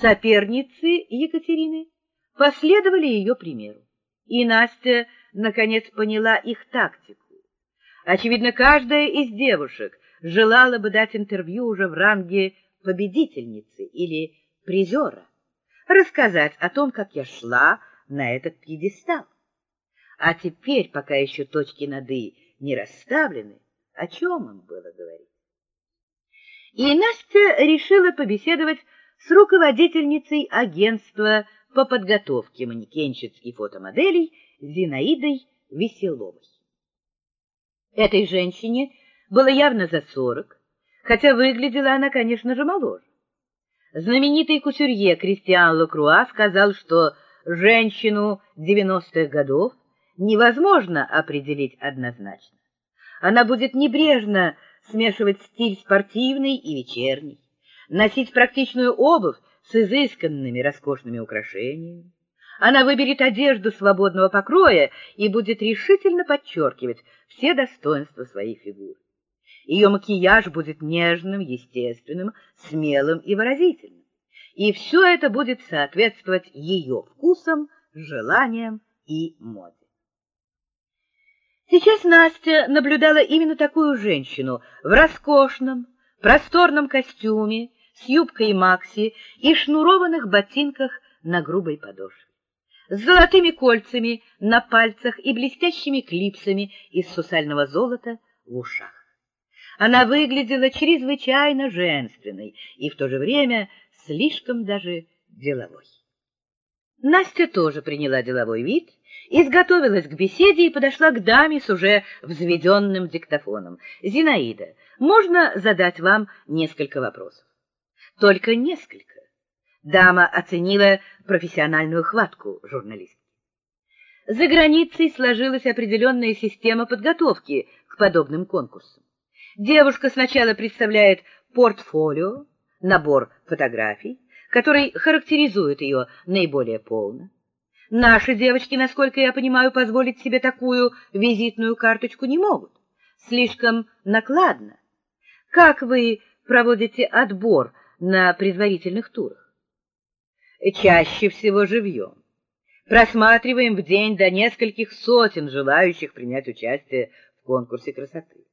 Соперницы Екатерины последовали ее примеру, и Настя наконец поняла их тактику. Очевидно, каждая из девушек желала бы дать интервью уже в ранге победительницы или призера, рассказать о том, как я шла на этот пьедестал. А теперь, пока еще точки над «и» не расставлены, о чем им было говорить? И Настя решила побеседовать с руководительницей агентства по подготовке манекенщиц и фотомоделей Зинаидой Веселовой. Этой женщине было явно за сорок, хотя выглядела она, конечно же, моложе. Знаменитый кутюрье Кристиан Лакруа сказал, что женщину девяностых годов невозможно определить однозначно. Она будет небрежно смешивать стиль спортивный и вечерний, носить практичную обувь с изысканными роскошными украшениями. Она выберет одежду свободного покроя и будет решительно подчеркивать все достоинства своей фигуры. Ее макияж будет нежным, естественным, смелым и выразительным. И все это будет соответствовать ее вкусам, желаниям и моде. Сейчас Настя наблюдала именно такую женщину в роскошном, просторном костюме, с юбкой Макси и шнурованных ботинках на грубой подошве, с золотыми кольцами на пальцах и блестящими клипсами из сусального золота в ушах. Она выглядела чрезвычайно женственной и в то же время слишком даже деловой. Настя тоже приняла деловой вид изготовилась к беседе и подошла к даме с уже взведенным диктофоном. «Зинаида, можно задать вам несколько вопросов?» «Только несколько». Дама оценила профессиональную хватку журналистки. За границей сложилась определенная система подготовки к подобным конкурсам. Девушка сначала представляет портфолио, набор фотографий, который характеризует ее наиболее полно. Наши девочки, насколько я понимаю, позволить себе такую визитную карточку не могут. Слишком накладно. Как вы проводите отбор на предварительных турах? Чаще всего живьем. Просматриваем в день до нескольких сотен желающих принять участие в конкурсе красоты.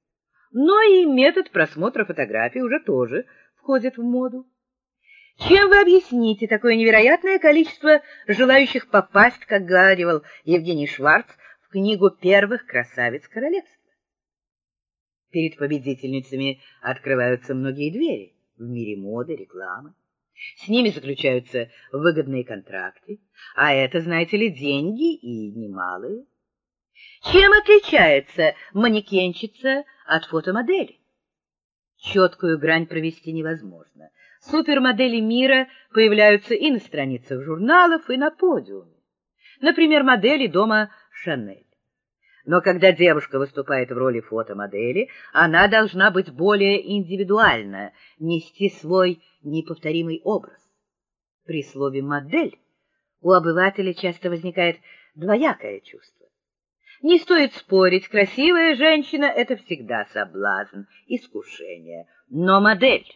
Но и метод просмотра фотографий уже тоже входит в моду. Чем вы объясните такое невероятное количество желающих попасть, как говорил Евгений Шварц, в книгу первых красавиц королевства? Перед победительницами открываются многие двери в мире моды, рекламы. С ними заключаются выгодные контракты, а это, знаете ли, деньги и немалые. Чем отличается манекенщица от фотомодели? Четкую грань провести невозможно. Супермодели мира появляются и на страницах журналов, и на подиуме. Например, модели дома Шанель. Но когда девушка выступает в роли фотомодели, она должна быть более индивидуальна, нести свой неповторимый образ. При слове «модель» у обывателя часто возникает двоякое чувство. Не стоит спорить, красивая женщина — это всегда соблазн, искушение, но модель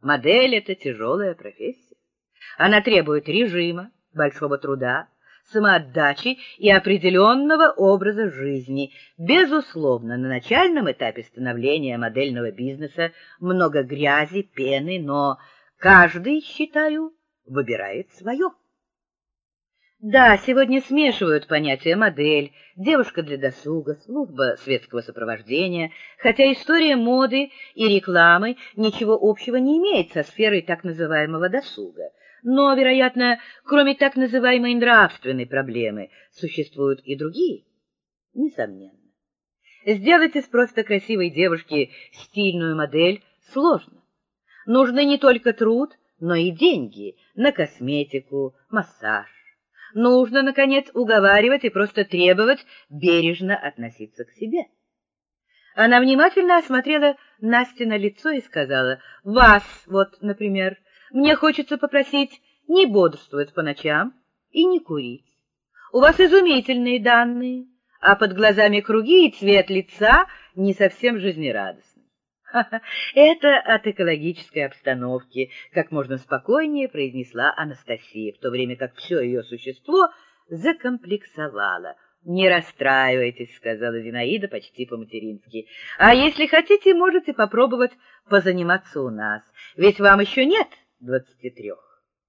Модель — это тяжелая профессия. Она требует режима, большого труда, самоотдачи и определенного образа жизни. Безусловно, на начальном этапе становления модельного бизнеса много грязи, пены, но каждый, считаю, выбирает свое. Да, сегодня смешивают понятия модель, девушка для досуга, служба светского сопровождения, хотя история моды и рекламы ничего общего не имеет со сферой так называемого досуга. Но, вероятно, кроме так называемой нравственной проблемы, существуют и другие. Несомненно. Сделать из просто красивой девушки стильную модель сложно. Нужны не только труд, но и деньги на косметику, массаж нужно, наконец, уговаривать и просто требовать бережно относиться к себе. Она внимательно осмотрела Настино лицо и сказала, «Вас, вот, например, мне хочется попросить не бодрствовать по ночам и не курить. У вас изумительные данные, а под глазами круги и цвет лица не совсем жизнерадостный. Это от экологической обстановки, как можно спокойнее произнесла Анастасия, в то время как все ее существо закомплексовало. Не расстраивайтесь, сказала Зинаида почти по-матерински. А если хотите, можете попробовать позаниматься у нас. Ведь вам еще нет двадцати трех.